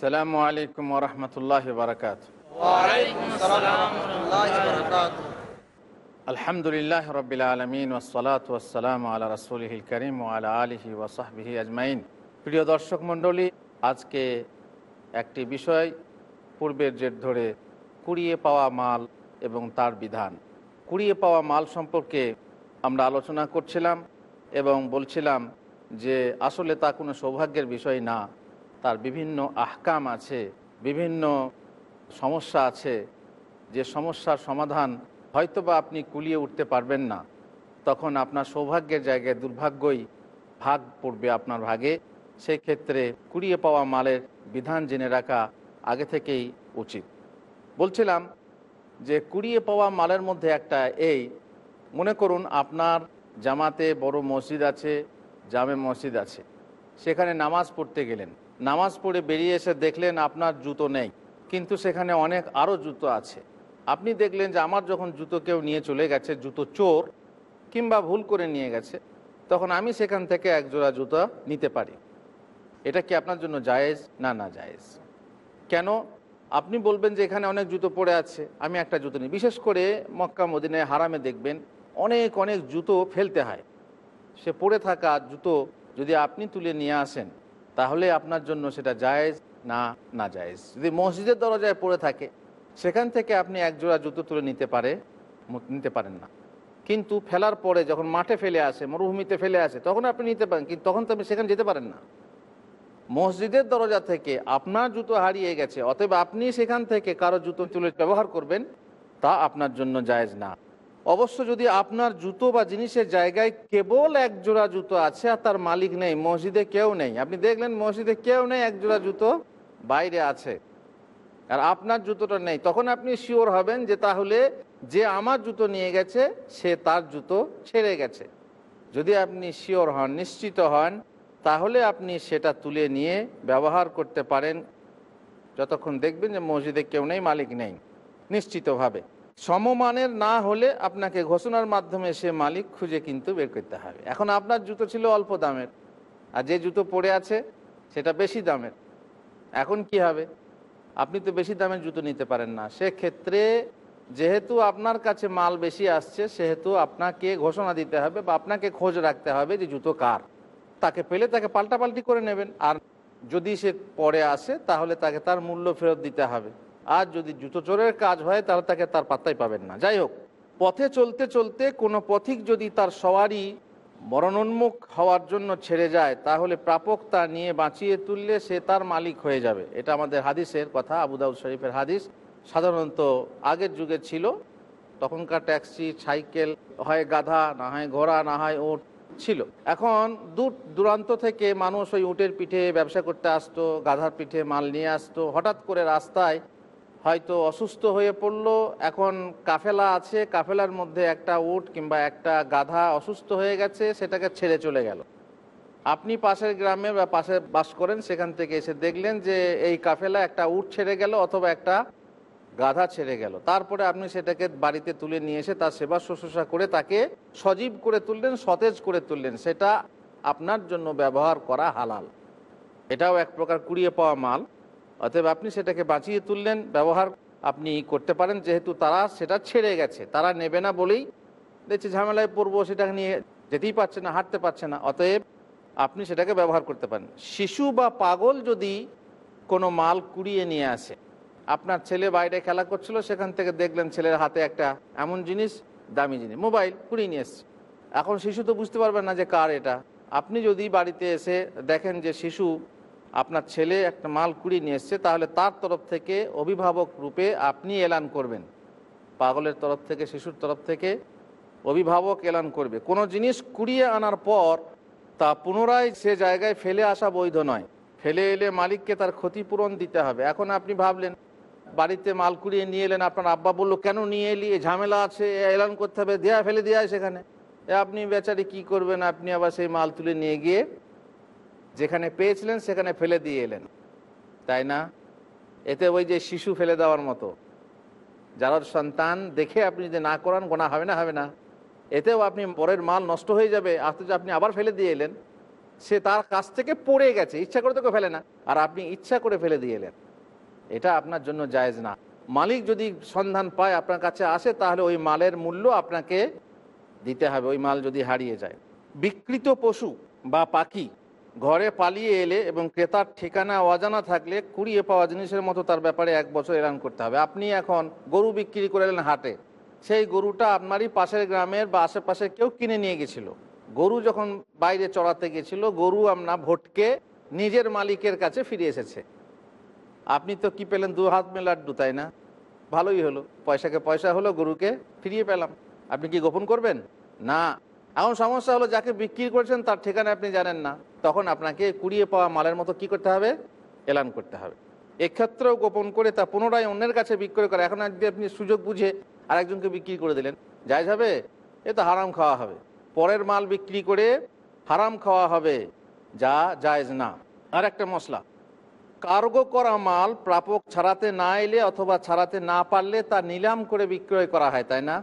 আসসালামু আলাইকুম ওরহমতুল্লাহ বারকাত আলহামদুলিল্লাহ রবিল আলমিন ওসলাত ওসালাম আল্লাহ রসুলহিল করিম আলা আলহি ওসাহবিহি আজমাইন। প্রিয় দর্শক মণ্ডলী আজকে একটি বিষয় পূর্বের জের ধরে কুড়িয়ে পাওয়া মাল এবং তার বিধান। কুড়িয়ে পাওয়া মাল সম্পর্কে আমরা আলোচনা করছিলাম এবং বলছিলাম যে আসলে তা কোনো সৌভাগ্যের বিষয় না। তার বিভিন্ন আহকাম আছে, বিভিন্ন সমস্যা আছে। যে সমস্যার সমাধান হয়তোবা আপনি কুলিয়ে উঠতে পারবেন না। তখন আপনার সৌভাগ্যের জায়গায় দুর্ভাগ্যই ভাগ পড়বে আপনার ভাগে। সেই ক্ষেত্রে কুড়িয়ে পাওয়া মালের বিধান জেনে রাখা আগে থেকেই উচিত। বলছিলাম যে কুড়িয়ে পাওয়া মালের মধ্যে একটা এই, মনে করুন আপনার জামাতে বড় মসজিদ আছে, জামে মসজিদ আছে। সেখানে নামাজ পড়তে গেলেন। নামাজ পড়ে বেরিয়ে এসে দেখলেন আপনার জুতো নেই, কিন্তু সেখানে অনেক আরও জুতো আছে। আপনি দেখলেন যে আমার যখন জুতো কেউ নিয়ে চলে গেছে, জুতো চোর, কিংবা ভুল করে নিয়ে গেছে, তখন আমি সেখান থেকে এক জোড়া জুতো নিতে পারি। এটা কি আপনার জন্য জায়েজ? না না জায়েজ। কেন? আপনি বলবেন যে এখানে অনেক জুতো পড়ে আছে, আমি একটা জুতো নিই। বিশেষ করে মক্কা, মদিনায়, হারামে দেখবেন অনেক অনেক জুতো ফেলতে হয়। সে পড়ে থাকা জুতো যদি আপনি তুলে নিয়ে আসেন তাহলে আপনার জন্য সেটা জায়েজ না না জায়েজ? যদি মসজিদের দরজায় পড়ে থাকে, সেখান থেকে আপনি এক জোড়া জুতো তুলে নিতে পারে নিতে পারেন না। কিন্তু ফেলার পরে যখন মাঠে ফেলে আসে, মরুভূমিতে ফেলে আসে, তখন আপনি নিতে পারেন, কিন্তু তখন তো আপনি সেখানে যেতে পারেন না। মসজিদের দরজা থেকে আপনার জুতো হারিয়ে গেছে, অতএব আপনি সেখান থেকে কারও জুতো তুলে ব্যবহার করবেন, তা আপনার জন্য জায়েজ না। অবশ্য যদি আপনার জুতো বা জিনিসের জায়গায় কেবল এক জোড়া জুতো আছে আর তার মালিক নেই, মসজিদে কেউ নেই, আপনি দেখলেন মসজিদে কেউ নেই, এক জোড়া জুতো বাইরে আছে আর আপনার জুতোটা নেই, তখন আপনি শিওর হবেন যে তাহলে যে আমার জুতো নিয়ে গেছে, সে তার জুতো ছেড়ে গেছে। যদি আপনি শিওর হন, নিশ্চিত হন, তাহলে আপনি সেটা তুলে নিয়ে ব্যবহার করতে পারেন। যতক্ষণ দেখবেন যে মসজিদে কেউ নেই, মালিক নেই, নিশ্চিতভাবে। সমমানের না হলে আপনাকে ঘোষণার মাধ্যমে সে মালিক খুঁজে কিন্তু বের করতে হবে। এখন আপনার জুতো ছিল অল্প দামের, আর যে জুতো পড়ে আছে সেটা বেশি দামের। এখন কি হবে? আপনি তো বেশি দামের জুতো নিতে পারেন না। সেক্ষেত্রে যেহেতু আপনার কাছে মাল বেশি আসছে, সেহেতু আপনাকে ঘোষণা দিতে হবে বা আপনাকে খোঁজ রাখতে হবে যে জুতো কার। তাকে পেলে তাকে পাল্টাপাল্টি করে নেবেন। আর যদি সে পরে আসে, তাহলে তাকে তার মূল্য ফেরত দিতে হবে। আর যদি জুতো চোরের কাজ হয়, তাহলে তাকে তার পাত্তাই পাবেন না। যাই হোক, পথে চলতে চলতে কোনো পথিক যদি তার সওয়ারি মরণোন্মুখ হওয়ার জন্য ছেড়ে যায়, তাহলে প্রাপক তা নিয়ে বাঁচিয়ে তুললে সে তার মালিক হয়ে যাবে। এটা আমাদের হাদিসের কথা আবুদাউদ শরীফের হাদিস। সাধারণত আগের যুগে ছিল, তখনকার ট্যাক্সি, সাইকেল হয় গাধা, না হয় ঘোড়া, না হয় ওট ছিল। এখন দূর দূরান্ত থেকে মানুষ ওই উটের পিঠে ব্যবসা করতে আসতো, গাধার পিঠে মাল নিয়ে আসতো। হঠাৎ করে রাস্তায় হয়তো অসুস্থ হয়ে পড়ল, এখন কাফেলা আছে, কাফেলার মধ্যে একটা উট কিংবা একটা গাধা অসুস্থ হয়ে গেছে, সেটাকে ছেড়ে চলে গেল। আপনি পাশের গ্রামে বা পাশে বাস করেন, সেখান থেকে এসে দেখলেন যে এই কাফেলা একটা উট ছেড়ে গেল অথবা একটা গাধা ছেড়ে গেল। তারপরে আপনি সেটাকে বাড়িতে তুলে নিয়ে এসে তার সেবা শুশ্রূষা করে তাকে সজীব করে তুললেন, সতেজ করে তুললেন। সেটা আপনার জন্য ব্যবহার করা হালাল। এটাও এক প্রকার কুড়িয়ে পাওয়া মাল। অতএব আপনি সেটাকে বাঁচিয়ে তুললেন, ব্যবহার আপনি করতে পারেন, যেহেতু তারা সেটা ছেড়ে গেছে। তারা নেবে না বলেই দেখছে ঝামেলায় পড়ব সেটাকে নিয়ে যেতেই পারছে না, হাঁটতে পারছে না। অতএব আপনি সেটাকে ব্যবহার করতে পারেন। শিশু বা পাগল যদি কোনো মাল কুড়িয়ে নিয়ে আসে, আপনার ছেলে বাইরে খেলা করছিল, সেখান থেকে দেখলেন ছেলের হাতে একটা এমন জিনিস, দামি জিনিস, মোবাইল কুড়িয়ে নিয়ে এসছে। এখন শিশু তো বুঝতে পারবেন না যে কার এটা। আপনি যদি বাড়িতে এসে দেখেন যে শিশু আপনার ছেলে একটা মাল কুড়িয়ে নিয়ে এসছে, তাহলে তার তরফ থেকে অভিভাবক রূপে আপনি এলান করবেন। পাগলের তরফ থেকে, শিশুর তরফ থেকে অভিভাবক এলান করবে। কোনো জিনিস কুড়িয়ে আনার পর তা পুনরায় সে জায়গায় ফেলে আসা বৈধ নয়। ফেলে এলে মালিককে তার ক্ষতিপূরণ দিতে হবে। এখন আপনি ভাবলেন, বাড়িতে মাল কুড়িয়ে নিয়ে এলেন, আপনার আব্বা বলল, কেন নিয়ে এলি? ঝামেলা আছে, এলান করতে হবে, দেয়া ফেলে দেওয়া সেখানে। আপনি বেচারি কি করবেন? আপনি আবার সেই মাল তুলে নিয়ে গিয়ে যেখানে পেয়েছিলেন, সেখানে ফেলে দিয়ে এলেন। তাই না? এতে ওই যে শিশু ফেলে দেওয়ার মতো। যার সন্তান দেখে আপনি যদি না করান, গোনা হবে না হবে না। এতেও আপনি পরের মাল নষ্ট হয়ে যাবে অথচ আপনি আবার ফেলে দিয়ে এলেন, সে তার কাছ থেকে পড়ে গেছে, ইচ্ছা করে তোকে ফেলে না, আর আপনি ইচ্ছা করে ফেলে দিয়ে এলেন। এটা আপনার জন্য জায়েজ না। মালিক যদি সন্ধান পায়, আপনার কাছে আসে, তাহলে ওই মালের মূল্য আপনাকে দিতে হবে, ওই মাল যদি হারিয়ে যায়। বিকৃত পশু বা পাখি ঘরে পালিয়ে এলে এবং ক্রেতার ঠিকানা অজানা থাকলে কুড়িয়ে পাওয়া জিনিসের মতো তার ব্যাপারে এক বছর এলান করতে হবে। আপনি এখন গরু বিক্রি করে এলেন হাটে। সেই গরুটা আপনারই পাশের গ্রামের বা আশেপাশে কেউ কিনে নিয়ে গেছিল। গরু যখন বাইরে চড়াতে গেছিল, গরু আমরা ভোটকে নিজের মালিকের কাছে ফিরে এসেছে। আপনি তো কি পেলেন? দু হাত মে লাড্ডু তাই না? ভালোই হলো। পয়সাকে পয়সা হলো, গরুকে ফিরিয়ে পেলাম। আপনি কি গোপন করবেন? না। এখন সমস্যা হলো, যাকে বিক্রি করেছেন তার ঠিকানা আপনি জানেন না। তখন আপনাকে কুড়িয়ে পাওয়া মালের মতো কি করতে হবে? এলান করতে হবে। এক্ষেত্রেও গোপন করে তা পুনরায় অন্যের কাছে বিক্রয় করে। এখন যদি আপনি সুযোগ বুঝে আরেকজনকে বিক্রি করে দিলেন। যাই হবে? এ তো হারাম খাওয়া হবে। পরের মাল বিক্রি করে হারাম খাওয়া হবে। যা জায়জ না। আর একটা মশলা। কার্গো করা মাল প্রাপক ছাড়াতে না এলে অথবা ছাড়াতে না পারলে তা নিলাম করে বিক্রয় করা হয়, তাই না?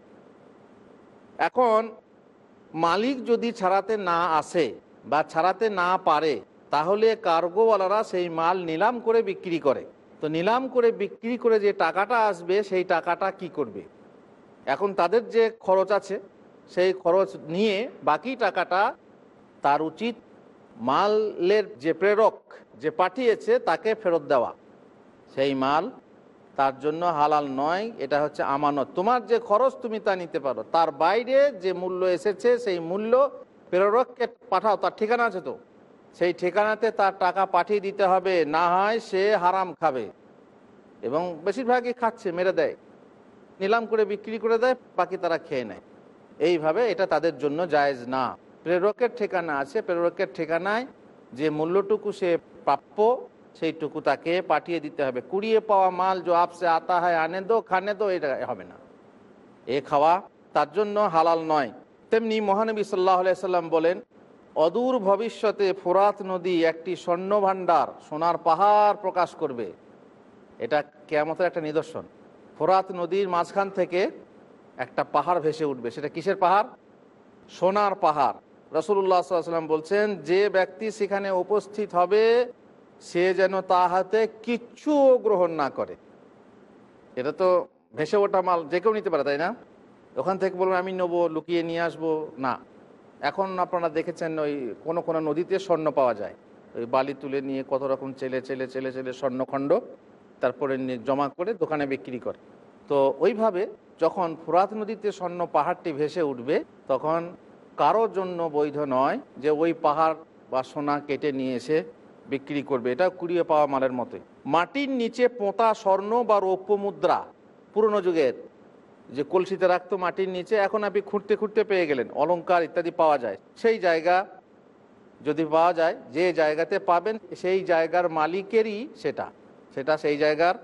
এখন মালিক যদি ছাড়াতে না আসে বা ছাড়াতে না পারে, তাহলে কার্গোওয়ালারা সেই মাল নিলাম করে বিক্রি করে। তো নিলাম করে বিক্রি করে যে টাকাটা আসবে, সেই টাকাটা কি করবে? এখন তাদের যে খরচ আছে, সেই খরচ নিয়ে বাকি টাকাটা তার উচিত মালের যে প্রেরক যে পাঠিয়েছে, তাকে ফেরত দেওয়া। সেই মাল তার জন্য হালাল নয়, এটা হচ্ছে আমানত। তোমার যে খরচ তুমি তা নিতে পারো। তার বাইরে যে মূল্য এসেছে, সেই মূল্য প্রেরককে পাঠাও, তার ঠিকানা আছে তো। সেই ঠিকানাতে তার টাকা পাঠিয়ে দিতে হবে, না হয় সে হারাম খাবে। এবং বেশিরভাগই খাচ্ছে, মেরে দেয়। নিলাম করে বিক্রি করে দেয়, বাকি তারা খেয়ে নেয়। এইভাবে এটা তাদের জন্য জায়েজ না। প্রেরকের ঠিকানা আছে প্রেরকের ঠিকানায় যে মূল্যটুকু সে প্রাপ্য, সেইটুকু তাকে পাঠিয়ে দিতে হবে। কুড়িয়ে পাওয়া মাল যে আপসে আতা হয় আনে দো, খানে দো, এটা হবে না। এ খাওয়া তার জন্য হালাল নয়। তেমনি মহানবী সাল্লাহ সাল্লাম বলেন, অদূর ভবিষ্যতে ফোরাত নদী একটি স্বর্ণ ভাণ্ডার সোনার পাহাড় প্রকাশ করবে। এটা কেমতের একটা নিদর্শন। ফোরাত নদীর মাঝখান থেকে একটা পাহাড় ভেসে উঠবে। সেটা কিসের পাহাড়? সোনার পাহাড়। রসুল্লাহ সাল্লাম বলছেন, যে ব্যক্তি সেখানে উপস্থিত হবে, সে যেন তা হাতে কিচ্ছু গ্রহণ না করে। এটা তো ভেসে ওঠা মাল যে কেউ নিতে পারে, তাই না? ওখান থেকে বলবেন, আমি নেব, লুকিয়ে নিয়ে আসব। না। এখন আপনারা দেখেছেন ওই কোনো কোনো নদীতে স্বর্ণ পাওয়া যায়। ওই বালি তুলে নিয়ে কত রকম চেলে চেলে চেলে চেলে স্বর্ণখণ্ড তারপরে জমা করে দোকানে বিক্রি করে। তো ওইভাবে যখন ফুরাত নদীতে স্বর্ণ পাহাড়টি ভেসে উঠবে, তখন কারও জন্য বৈধ নয় যে ওই পাহাড় বা সোনা কেটে নিয়ে এসে বিক্রি করবে। এটা কুড়িয়ে পাওয়া মালের মতোই। মাটির নিচে পোঁতা স্বর্ণ বা রৌপ্য মুদ্রা পুরনো যুগের যে কলসিতে রাখতো মাটির নিচে, এখন আপনি খুঁড়তে খুঁড়তে পেয়ে গেলেন, অলংকার ইত্যাদি পাওয়া যায়। সেই জায়গা যদি পাওয়া যায়, যে জায়গাতে পাবেন, সেই জায়গার মালিকেরই সেটা। সেটা সেই জায়গার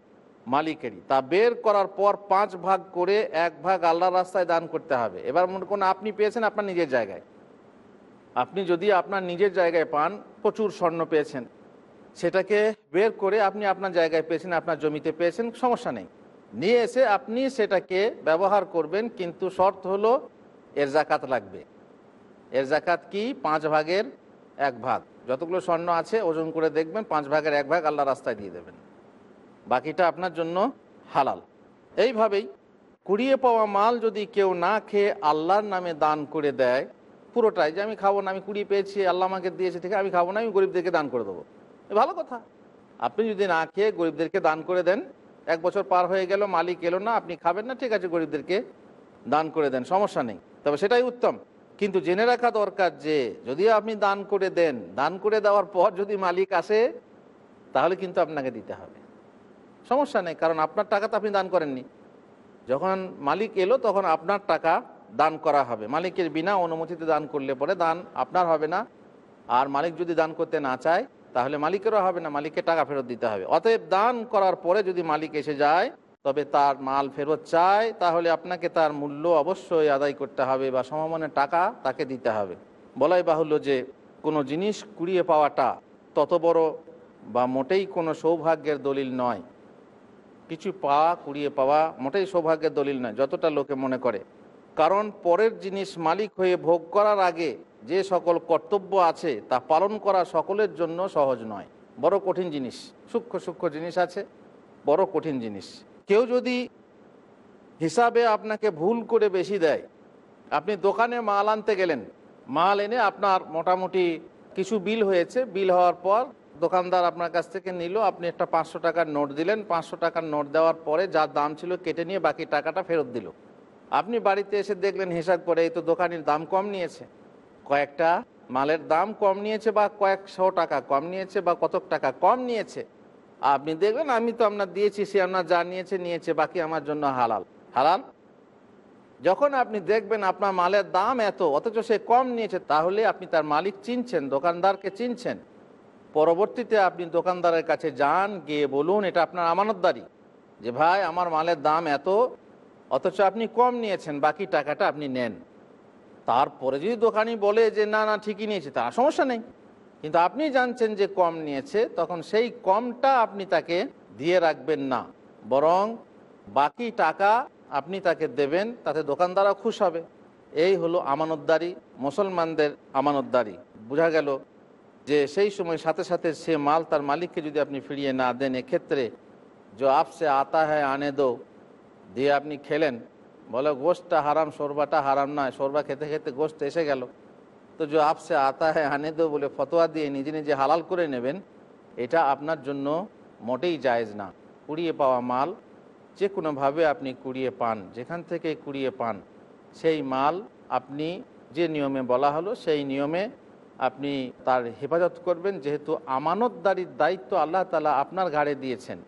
মালিকেরই। তা বের করার পর পাঁচ ভাগ করে এক ভাগ আল্লাহর রাস্তায় দান করতে হবে। এবার মনে করুন, আপনি পেয়েছেন আপনার নিজের জায়গায়। আপনি যদি আপনার নিজের জায়গায় পান, প্রচুর স্বর্ণ পেয়েছেন। সেটাকে বের করে আপনি আপনার জায়গায় পেয়েছেন, আপনার জমিতে পেয়েছেন, সমস্যা নেই। নিয়ে এসে আপনি সেটাকে ব্যবহার করবেন, কিন্তু শর্ত হলো এর জাকাত লাগবে। এর জাকাত কি? পাঁচ ভাগের এক ভাগ। যতগুলো স্বর্ণ আছে, ওজন করে দেখবেন, পাঁচ ভাগের এক ভাগ আল্লাহ রাস্তায় দিয়ে দেবেন। বাকিটা আপনার জন্য হালাল। এইভাবেই কুড়িয়ে পাওয়া মাল যদি কেউ না খেয়ে আল্লাহর নামে দান করে দেয়, পুরোটাই যে আমি খাব না, আমি কুড়িয়ে পেয়েছি, আল্লাহ আমাকে দিয়েছে, ঠিক আমি খাব না, আমি গরিবদেরকে দান করে দেবো। ভালো কথা। আপনি যদি না খেয়ে গরিবদেরকে দান করে দেন এক বছর পার হয়ে গেল, মালিক এলো না, আপনি খাবেন না, ঠিক আছে, গরিবদেরকে দান করে দেন, সমস্যা নেই। তবে সেটাই উত্তম। কিন্তু জেনে রাখা দরকার যে যদি আপনি দান করে দেন, দান করে দেওয়ার পর যদি মালিক আসে, তাহলে কিন্তু আপনাকে দিতে হবে। সমস্যা নেই, কারণ আপনার টাকা তো আপনি দান করেননি। যখন মালিক এলো, তখন আপনার টাকা দান করা হবে। মালিকের বিনা অনুমতিতে দান করলে পরে দান আপনার হবে না। আর মালিক যদি দান করতে না চায় তাহলে মালিকেরও হবে না, মালিককে টাকা ফেরত দিতে হবে। অতএব দান করার পরে যদি মালিক এসে যায়, তবে তার মাল ফেরত চায়, তাহলে আপনাকে তার মূল্য অবশ্যই আদায় করতে হবে বা সমমানের টাকা তাকে দিতে হবে। বলাই বাহুল্য যে কোনো জিনিস কুড়িয়ে পাওয়াটা তত বড় বা মোটেই কোনো সৌভাগ্যের দলিল নয়। কিছু পাওয়া, কুড়িয়ে পাওয়া মোটেই সৌভাগ্যের দলিল নয়, যতটা লোকে মনে করে। কারণ পরের জিনিস মালিক হয়ে ভোগ করার আগে যে সকল কর্তব্য আছে তা পালন করা সকলের জন্য সহজ নয়। বড় কঠিন জিনিস, সূক্ষ্ম সূক্ষ্ম জিনিস আছে, বড় কঠিন জিনিস। কেউ যদি হিসাবে আপনাকে ভুল করে বেশি দেয়, আপনি দোকানে মাল আনতে গেলেন, মাল এনে আপনার মোটামুটি কিছু বিল হয়েছে, বিল হওয়ার পর দোকানদার আপনার কাছ থেকে নিল, আপনি একটা পাঁচশো টাকার নোট দিলেন, পাঁচশো টাকার নোট দেওয়ার পরে যার দাম ছিল কেটে নিয়ে বাকি টাকাটা ফেরত দিল। আপনি বাড়িতে এসে দেখলেন, হিসাব করে এই তো দোকানির দাম কম নিয়েছে। কয়েকটা মালের দাম কম নিয়েছে বা কয়েকশো টাকা কম নিয়েছে বা কত টাকা কম নিয়েছে? আপনি দেখবেন, আমি তো আপনার দিয়েছি, সে আপনার যা নিয়েছে নিয়েছে, বাকি আমার জন্য হালাল। হালাল? যখন আপনি দেখবেন আপনার মালের দাম এত, অথচ সে কম নিয়েছে, তাহলে আপনি তার মালিক চিনছেন, দোকানদারকে চিনছেন। পরবর্তীতে আপনি দোকানদারের কাছে যান, গিয়ে বলুন, এটা আপনার আমানতদারি। যে ভাই, আমার মালের দাম এত, অথচ আপনি কম নিয়েছেন, বাকি টাকাটা আপনি নেন। তারপরে যদি দোকানি বলে যে, না না, ঠিকই নিয়েছে তার সমস্যা নেই। কিন্তু আপনি জানছেন যে কম নিয়েছে, তখন সেই কমটা আপনি তাকে দিয়ে রাখবেন না। বরং বাকি টাকা আপনি তাকে দেবেন, তাতে দোকানদারও খুশ হবে। এই হলো আমানতদারি, মুসলমানদের আমানতদারি। বোঝা গেল যে সেই সময় সাথে সাথে সে মাল তার মালিককে যদি আপনি ফিরিয়ে না দেন, এক্ষেত্রে যে আপসে আতা হ্যায় আনে দো, দিয়ে আপনি খেলেন। বলে গোশটা হারাম সরবাটা হারাম নয়। সরবা খেতে খেতে গোশত এসে গেল। তো যে আপসে আতা হ্যায় আনে দো বলে ফতোয়া দিয়ে নিজে নিজে হালাল করে নেবেন, এটা আপনার জন্য মোটেই জায়েজ না। কুড়িয়ে পাওয়া মাল যে কোনোভাবে আপনি কুড়িয়ে পান, যেখান থেকে কুড়িয়ে পান, সেই মাল আপনি যে নিয়মে বলা হলো, সেই নিয়মে আপনি তার হেফাজত করবেন। যেহেতু আমানতদারির দায়িত্ব আল্লাহ তালা আপনার ঘাড়ে দিয়েছেন।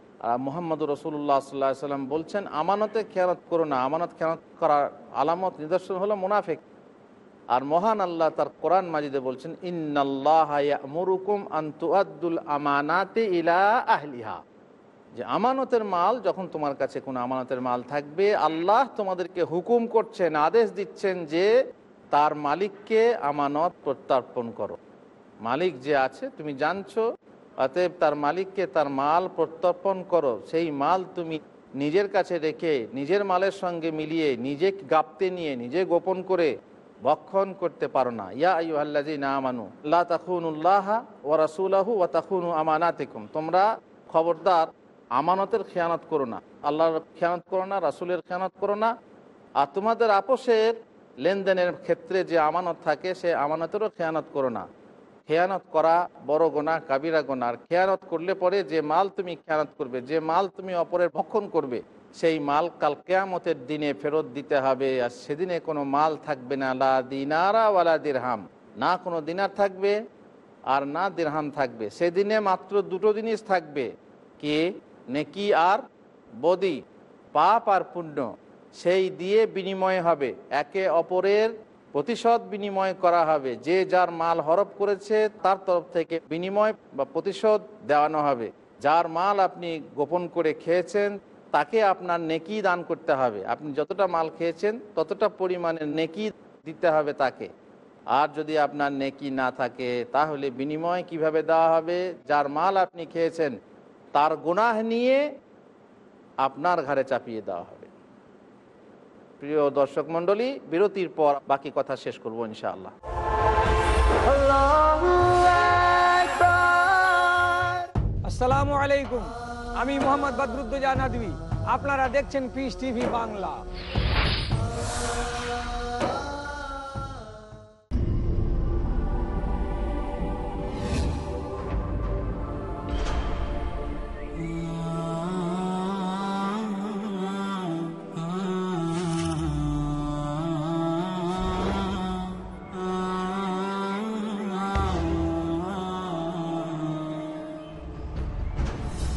মোহাম্মদ রসুল্লাহ সাল্লাহ সাল্লাম বলছেন, আমানতে খেয়ানত করো না। আমানত খেয়ানত করার আলামত, নিদর্শন হলো মুনাফেক। আর মহান আল্লাহ তার কোরআন মাজিদে বলছেন আমানাতে ইলা যে আমানতের মাল, যখন তোমার কাছে কোনো আমানতের মাল থাকবে, আল্লাহ তোমাদেরকে হুকুম করছেন, আদেশ দিচ্ছেন যে তার মালিককে আমানত প্রত্যর্পণ করো। মালিক যে আছে, তুমি জানছো অতএব তার মালিককে তার মাল প্রত্যর্পণ করো। সেই মাল তুমি নিজের কাছে রেখে, নিজের মালের সঙ্গে মিলিয়ে, নিজে গাপতে নিয়ে, নিজে গোপন করে ভক্ষণ করতে পারো না। ইয়া আইহাল্লাজি না মানু লা তাখুনুল্লাহ ও রাসুলাহু ও তাখুনু আমানাতিকুম। তোমরা খবরদার, আমানতের খেয়ানত করো না। আল্লাহর খেয়ানত করো না, রাসুলের খেয়ানত করো না। আর তোমাদের আপোষের লেনদেনের ক্ষেত্রে যে আমানত থাকে, সে আমানতেরও খেয়ানত করো না। খেয়ানত করা বড় গোনা, কাবিরা গোনা। আর খেয়ানত করলে পরে যে মাল তুমি খেয়ানত করবে, যে মাল তুমি অপরের ভক্ষণ করবে, সেই মাল কাল কেয়ামতের দিনে ফেরত দিতে হবে। আর সেদিনে কোনো মাল থাকবে না, লা দিনারা ওয়ালা দিরহাম। না কোনো দিনার থাকবে আর না দিরহাম থাকবে। সেদিনে মাত্র দুটো জিনিস থাকবে, কে? নেকি আর বদি, পাপ আর পুণ্য। সেই দিয়ে বিনিময় হবে। একে অপরের প্রতিশোধ বিনিময় করা হবে। যে যার মাল হরপ করেছে, তার তরফ থেকে বিনিময় বা প্রতিশোধ দেওয়ানো হবে। যার মাল আপনি গোপন করে খেয়েছেন, তাকে আপনার নেকি দান করতে হবে। আপনি যতটা মাল খেয়েছেন, ততটা পরিমাণে নেকি দিতে হবে তাকে। আর যদি আপনার নেকি না থাকে, তাহলে বিনিময় কীভাবে দেওয়া হবে? যার মাল আপনি খেয়েছেন, তার গুনাহ নিয়ে আপনার ঘাড়ে চাপিয়ে দেওয়া হবে। প্রিয় দর্শক মণ্ডলী, বিরতির পর বাকি কথা শেষ করব ইনশাআল্লাহ। আসসালামু আলাইকুম। আমি মোহাম্মদ বদরুদ্দোজা নদী আপনারা দেখছেন পিস টিভি বাংলা।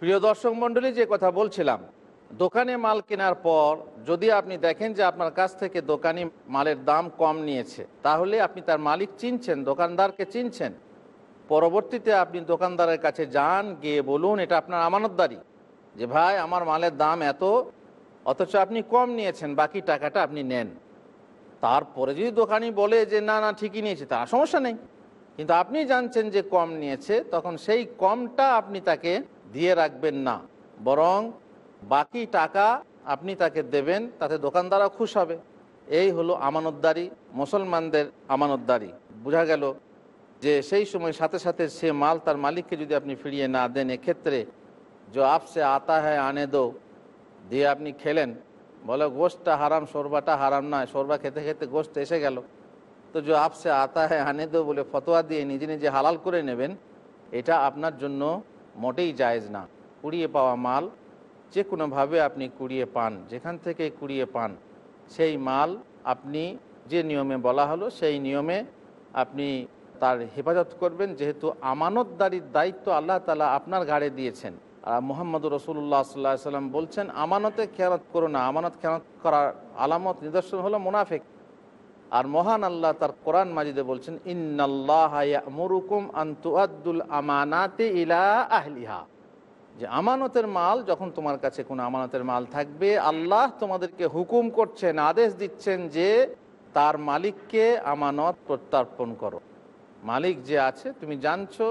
প্রিয় দর্শক মণ্ডলী, যে কথা বলছিলাম, দোকানে মাল কেনার পর যদি আপনি দেখেন যে আপনার কাছ থেকে দোকানি মালের দাম কম নিয়েছে, তাহলে আপনি তার মালিক চিনছেন, দোকানদারকে চিনছেন। পরবর্তীতে আপনি দোকানদারের কাছে যান, গিয়ে বলুন, এটা আপনার আমানতদারি। যে ভাই, আমার মালের দাম এত, অথচ আপনি কম নিয়েছেন, বাকি টাকাটা আপনি নেন। তারপরে যদি দোকানি বলে যে, না না, ঠিকই নিয়েছে, তার সমস্যা নেই। কিন্তু আপনি জানছেন যে কম নিয়েছে, তখন সেই কমটা আপনি তাকে দিয়ে রাখবেন না। বরং বাকি টাকা আপনি তাকে দেবেন, তাতে দোকানদারও খুশ হবে। এই হলো আমানতদারি, মুসলমানদের আমানতদারি। বোঝা গেল যে সেই সময় সাথে সাথে সে মাল তার মালিককে যদি আপনি ফিরিয়ে না দেন, এক্ষেত্রে যে আপসে আতা হ্যায় আনে দো, দিয়ে আপনি খেলেন। বলে গোশটা হারাম সরবাটা হারাম নয় সরবা খেতে খেতে গোশত এসে গেল। তো যে আপসে আতা হ্যায় আনে দো বলে ফতোয়া দিয়ে নিজে নিজে হালাল করে নেবেন, এটা আপনার জন্য মোটেই জায়েজ না। কুড়িয়ে পাওয়া মাল, যে কোনোভাবে আপনি কুড়িয়ে পান, যেখান থেকে কুড়িয়ে পান, সেই মাল আপনি যে নিয়মে বলা হলো, সেই নিয়মে আপনি তার হেফাজত করবেন, যেহেতু আমানতদারির দায়িত্ব আল্লাহ তালা আপনার ঘাড়ে দিয়েছেন। আর মোহাম্মদ রসুল্লাহ সাল্লাহ সাল্লাম বলছেন, আমানতে খেয়ানত করো না, আমানত খেয়ানত করার আলামত, নিদর্শন হলো মুনাফেক। আর মহান আল্লাহ তার কোরআন মাজিদে বলছেন ইন্নাল্লাহরুকুম ইলা যে আমানতের মাল, যখন তোমার কাছে কোনো আমানতের মাল থাকবে, আল্লাহ তোমাদেরকে হুকুম করছেন, আদেশ দিচ্ছেন যে তার মালিককে আমানত প্রত্যর্পণ করো। মালিক যে আছে, তুমি জানছো,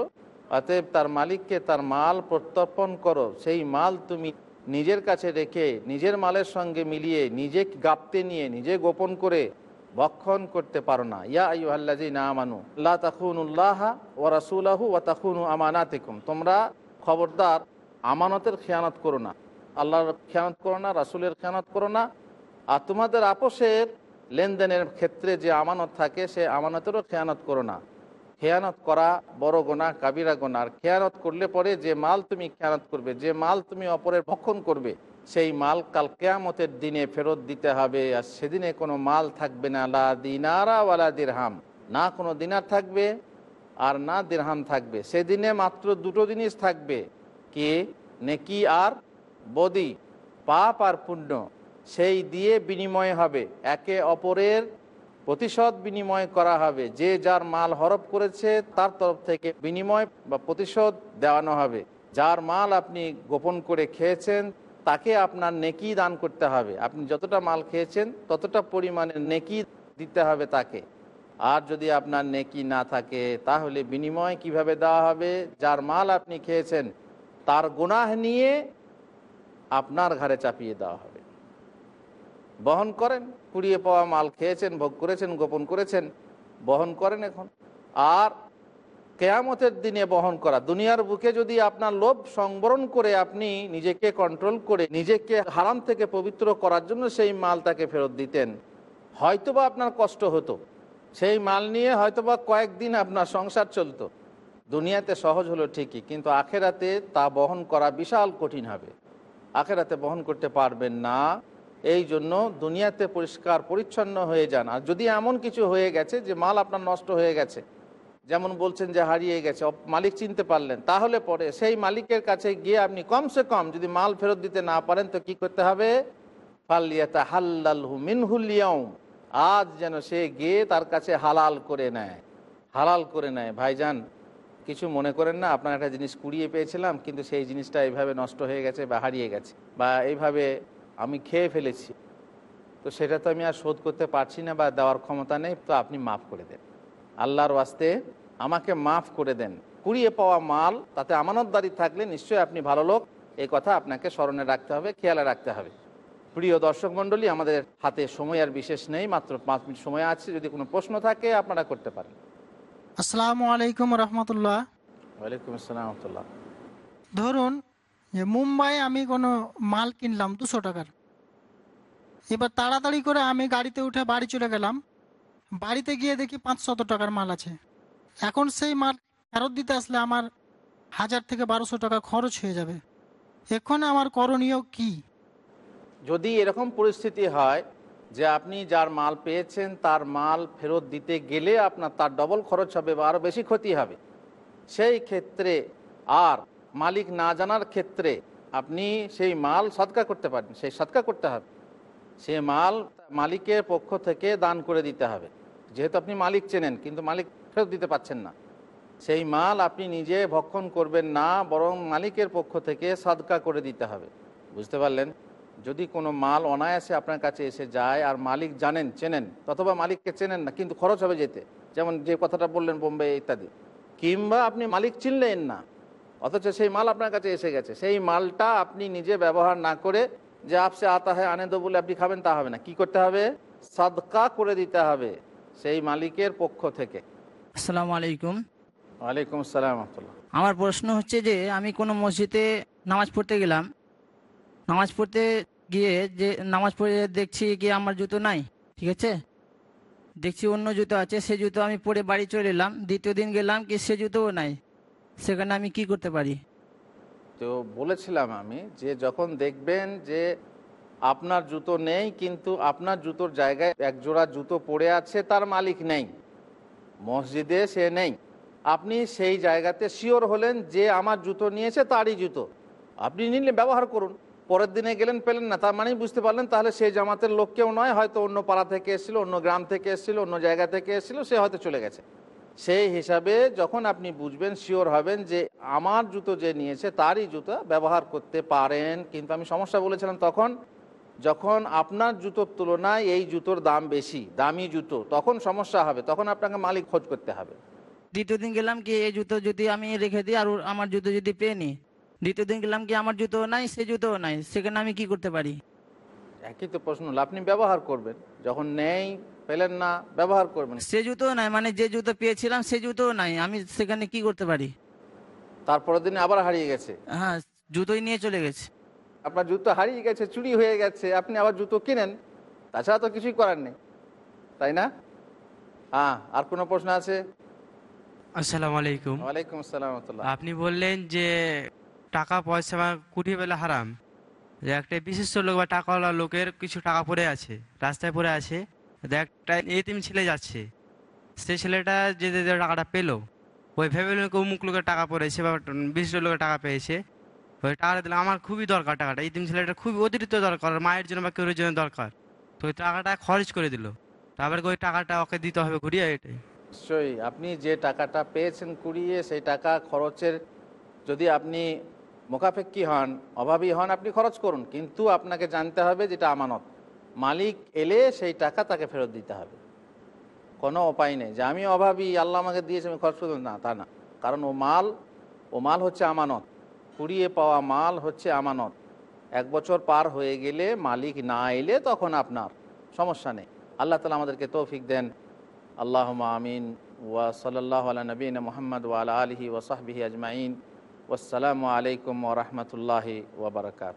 অতএব তার মালিককে তার মাল প্রত্যর্পণ করো। সেই মাল তুমি নিজের কাছে রেখে, নিজের মালের সঙ্গে মিলিয়ে, নিজে গাপতে নিয়ে, নিজে গোপন করে ভক্ষণ করতে পারো না। ইয়া আইহাল্লাজি না মানু লা তাকুনুল্লাহ ও রাসুলাহু ও তাকুনু আমানাতিকুম। তোমরা খবরদার, আমানতের খেয়ানত করো না। আল্লাহর খেয়ানত করো না, রাসুলের খেয়ানত করো না। আর তোমাদের আপোষের লেনদেনের ক্ষেত্রে যে আমানত থাকে, সে আমানতেরও খেয়ানত করো না। খেয়ানত করা বড় গোনা কাবিরা গোনা আর খেয়ানত করলে পরে যে মাল তুমি খেয়ানত করবে, যে মাল তুমি অপরের ভক্ষণ করবে সেই মাল কাল কেয়ামতের দিনে ফেরত দিতে হবে, আর সেদিনে কোনো মাল থাকবে না, লা দিনারা ওয়ালা দিরহাম। না কোনো দিনার থাকবে আর না দিরহাম থাকবে। সেদিনে মাত্র দুটো জিনিস থাকবে, কে? নেকি আর বদি, পাপ আর পুণ্য। সেই দিয়ে বিনিময় হবে। একে অপরের প্রতিশোধ বিনিময় করা হবে। যে যার মাল হরপ করেছে, তার তরফ থেকে বিনিময় বা প্রতিশোধ দেওয়ানো হবে। যার মাল আপনি গোপন করে খেয়েছেন তাকে আপনার নেকি দান করতে হবে। আপনি যতটা মাল খেয়েছেন, ততটা পরিমাণে নেকি দিতে হবে তাকে। আর যদি আপনার নেকি না থাকে, তাহলে বিনিময় কীভাবে দেওয়া হবে? যার মাল আপনি খেয়েছেন, তার গুনাহ নিয়ে আপনার ঘাড়ে চাপিয়ে দেওয়া হবে। বহন করেন, কুড়িয়ে পাওয়া মাল খেয়েছেন, ভোগ করেছেন, গোপন করেছেন, বহন করেন এখন। আর কেয়ামতের দিনে বহন করা। দুনিয়ার বুকে যদি আপনার লোভ সংবরণ করে আপনি নিজেকে কন্ট্রোল করে নিজেকে হারাম থেকে পবিত্র করার জন্য সেই মাল তাকে ফেরত দিতেন, হয়তোবা আপনার কষ্ট হতো। সেই মাল নিয়ে হয়তোবা কয়েকদিন আপনার সংসার চলতো। দুনিয়াতে সহজ হলো ঠিকই, কিন্তু আখেরাতে তা বহন করা বিশাল কঠিন হবে। আখেরাতে বহন করতে পারবেন না, এই জন্য দুনিয়াতে পরিষ্কার পরিচ্ছন্ন হয়ে যান। আর যদি এমন কিছু হয়ে গেছে যে মাল আপনার নষ্ট হয়ে গেছে যেমন বলছেন যে হারিয়ে গেছে মালিক চিনতে পারলেন, তাহলে পরে সেই মালিকের কাছে গিয়ে আপনি কমসে কম যদি মাল ফেরত দিতে না পারেন, তো কি করতে হবে? ফালিয়াতা হাল্লালহু মিনহুলিয়াউম আজ যেন সে গিয়ে তার কাছে হালাল করে নেয়, হালাল করে নেয়। ভাইজান, কিছু মনে করেন না? আপনার একটা জিনিস কুড়িয়ে পেয়েছিলাম, কিন্তু সেই জিনিসটা এইভাবে নষ্ট হয়ে গেছে বা হারিয়ে গেছে, বা এইভাবে আমি খেয়ে ফেলেছি। তো সেটা তো আমি আর শোধ করতে পারছি না বা দেওয়ার ক্ষমতা নেই, তো আপনি মাফ করে দেন। আল্লাহর ওয়াস্তে আমাকে মাফ করে দেন। কুড়িয়ে পাওয়া মাল তাতে আমানতদারি থাকলে নিশ্চয়ই আপনি ভালো লোক। এই কথা আপনাকে স্মরণে রাখতে হবে খেয়ালে রাখতে হবে। প্রিয় দর্শক মণ্ডলী আমাদের হাতে সময় আর বিশেষ নেই মাত্র পাঁচ মিনিট সময় আছে। যদি কোনো প্রশ্ন থাকে আপনারা করতে পারেন। আসসালামু আলাইকুম রহমতুল্লাহ। ওয়ালাইকুম আসসালাম রহমতুল্লাহ। ধরুন যে মুম্বাই আমি কোনো মাল কিনলাম দুশো টাকার। এবার তাড়াতাড়ি করে আমি গাড়িতে উঠে বাড়ি চলে গেলাম। বাড়িতে গিয়ে দেখি পাঁচশত টাকার মাল আছে। এখন সেই মাল ফেরত দিতে আসলে আমার হাজার থেকে বারোশো টাকা খরচ হয়ে যাবে। এখন আমার করণীয় কি? যদি এরকম পরিস্থিতি হয় যে আপনি যার মাল পেয়েছেন, তার মাল ফেরত দিতে গেলে আপনার তার ডবল খরচ হবে বা আরও বেশি ক্ষতি হবে। সেই ক্ষেত্রে আর মালিক না জানার ক্ষেত্রে আপনি সেই মাল সৎকা করতে পারেন, সেই সৎকা করতে হবে। সে মাল মালিকের পক্ষ থেকে দান করে দিতে হবে। যেহেতু আপনি মালিক চেনেন, কিন্তু মালিক ফেরত দিতে পাচ্ছেন না। সেই মাল আপনি নিজে ভক্ষণ করবেন না, বরং মালিকের পক্ষ থেকে সাদকা করে দিতে হবে। বুঝতে পারলেন? যদি কোনো মাল অনায়াসে আপনার কাছে এসে যায় আর মালিক জানেন, চেনেন, অথবা মালিককে চেনেন না, কিন্তু খরচ হবে যেতে, যেমন যে কথাটা বললেন বোম্বে ইত্যাদি, কিংবা আপনি মালিক চিনলেন না, অথচ সেই মাল আপনার কাছে এসে গেছে, সেই মালটা আপনি নিজে ব্যবহার না করে যে আপসে আতা হয় আনে দো বলে আপনি খাবেন, তা হবে না। কি করতে হবে? সদকা করে দিতে হবে। সেই মালিকের পক্ষ থেকে। আসসালামু আলাইকুম। ওয়ালাইকুম আসসালাম আমার প্রশ্ন হচ্ছে যে আমি কোনো মসজিদে নামাজ পড়তে গেলাম। নামাজ পড়তে গিয়ে যে নামাজ পড়ে দেখছি কি আমার জুতো নাই? ঠিক আছে? দেখছি অন্য জুতো আছে সে জুতো আমি পরে বাড়ি চলে এলাম। দ্বিতীয় দিন গেলাম কি সে জুতোও নাই। সেখানে আমি কি করতে পারি? তো বলেছিলাম আমি যে যখন দেখবেন যে আপনার জুতো নেই, কিন্তু আপনার জুতোর জায়গায় এক জোড়া জুতো পড়ে আছে, তার মালিক নেই। মসজিদে সে নেই। আপনি সেই জায়গাতে শিওর হলেন যে আমার জুতো নিয়েছে, তারই জুতো। আপনি নিলে ব্যবহার করুন। পরের দিনে গেলেন, পেলেন না, তার মানেই বুঝতে পারলেন, তাহলে সেই জামাতের লোক কেউ নয়, হয়তো অন্য পাড়া থেকে এসেছিল, অন্য গ্রাম থেকে এসেছিল, অন্য জায়গা থেকে এসেছিল, সে হয়তো চলে গেছে। সেই হিসাবে যখন আপনি বুঝবেন, শিওর হবেন যে আমার জুতো যে নিয়েছে, তারই জুতো ব্যবহার করতে পারেন। কিন্তু আমি সমস্যা বলেছিলাম তখন যখন আপনার জুতোর তুলনায় এই জুতোর দাম বেশি দামি জুতো তখন সমস্যা হবে তখন আপনাকে মালিক খোঁজ করতে হবে। দ্বিতীয় দিন গেলাম কি এই জুতো যদি আমি রেখে দিই আর আমার জুতো যদি পেয়ে নিই। দ্বিতীয় দিন গেলাম কি আমার জুতো নাই সে জুতোও নাই সেখানে আমি কি করতে পারি? একই তো প্রশ্ন হলো আপনি ব্যবহার করবেন যখন নেই পেলেন না ব্যবহার করবেন। সে জুতোও নাই মানে যে জুতো পেয়েছিলাম সে জুতোও নাই আমি সেখানে কি করতে পারি? তারপরের দিনে আবার হারিয়ে গেছে। হ্যাঁ জুতোই নিয়ে চলে গেছে। আপনার জুতো হারিয়ে গেছে চুরি হয়ে গেছে আপনি আবার জুতো কিনেন। তাছাড়া তো কিছুই করার নেই। তাই না? হ্যাঁ আর কোনো প্রশ্ন আছে? আসসালামু আলাইকুম। ওয়ালাইকুম আসসালাম আপনি বললেন যে টাকা পয়সা বা কুটি বেলা হারাম। যে একটা বিশিষ্ট লোক বা টাকাওয়ালা লোকের কিছু টাকা পড়ে আছে রাস্তায় পড়ে আছে একটা এতিম ছেলে যাচ্ছে সেই ছেলেটা যে টাকাটা পেল ওই ভেবে অমুক লোকের টাকা পড়েছে বা বিশিষ্ট লোকের টাকা পেয়েছে ওই টাকাটা দিলে আমার খুবই দরকার টাকাটা। এতিম ছেলেটা খুবই অতিরিক্ত দরকার, মায়ের জন্য বা কেউর জন্য দরকার। তো ওই টাকাটা খরচ করে দিল। তারপরে ওই টাকাটা ওকে দিতে হবে ঘুরিয়ে এটাই। নিশ্চয়ই, আপনি যে টাকাটা পেয়েছেন কুড়িয়ে, সেই টাকা খরচের যদি আপনি মোকাফেক্ষি হন, অভাবী হন, আপনি খরচ করুন। কিন্তু আপনাকে জানতে হবে যেটা আমানত। মালিক এলে সেই টাকা তাকে ফেরত দিতে হবে। কোনো উপায় নেই যে, আমি অভাবী, আল্লাহ আমাকে দিয়েছে, আমি খরচ করব না, তা না। কারণ ও মাল ও মাল হচ্ছে আমানত। কুড়িয়ে পাওয়া মাল হচ্ছে আমানত। এক বছর পার হয়ে গেলে মালিক না এলে তখন আপনার। সমস্যা নেই। আল্লাহ তালা আমাদেরকে তৌফিক দেন। আল্লাহ আমিন। ওয়া সাল্লাহ আলা নবীন মোহাম্মদ ওয়াল আলহি ওসাহবিহি আজমাইন। ওসালামু আলাইকুম ওরহমতুল্লাহি ওবরকাত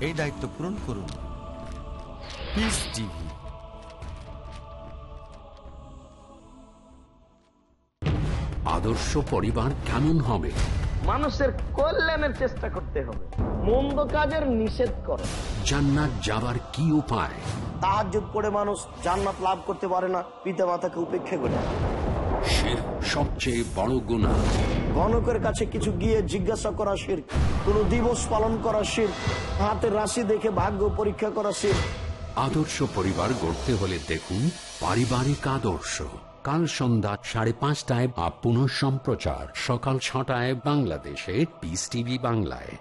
এই দায়িত্ব পূরণ করুন। পিস টিভি আদর্শ পরিবার কেমন হবে? মানুষের কল্যাণের চেষ্টা করতে হবে। মন্দ কাজের নিষেধ করো। জান্নাত যাবার কি উপায়? তাহাজ করে মানুষ জান্নাত লাভ করতে পারে না পিতা মাতাকে উপেক্ষা করে। সবচেয়ে বড় গুণা গণকের কাছে কিছু গিয়ে জিজ্ঞাসা করা শির। কোন দিবস পালন করা শির। হাতের রাশি দেখে ভাগ্য পরীক্ষা করা শির। আদর্শ পরিবার গড়তে হলে দেখুন পারিবারিক আদর্শ। কাল সন্ধ্যা সাড়ে পাঁচটায় বা পুনঃ সম্প্রচার সকাল ছটায় বাংলাদেশে পিস টিভি বাংলায়।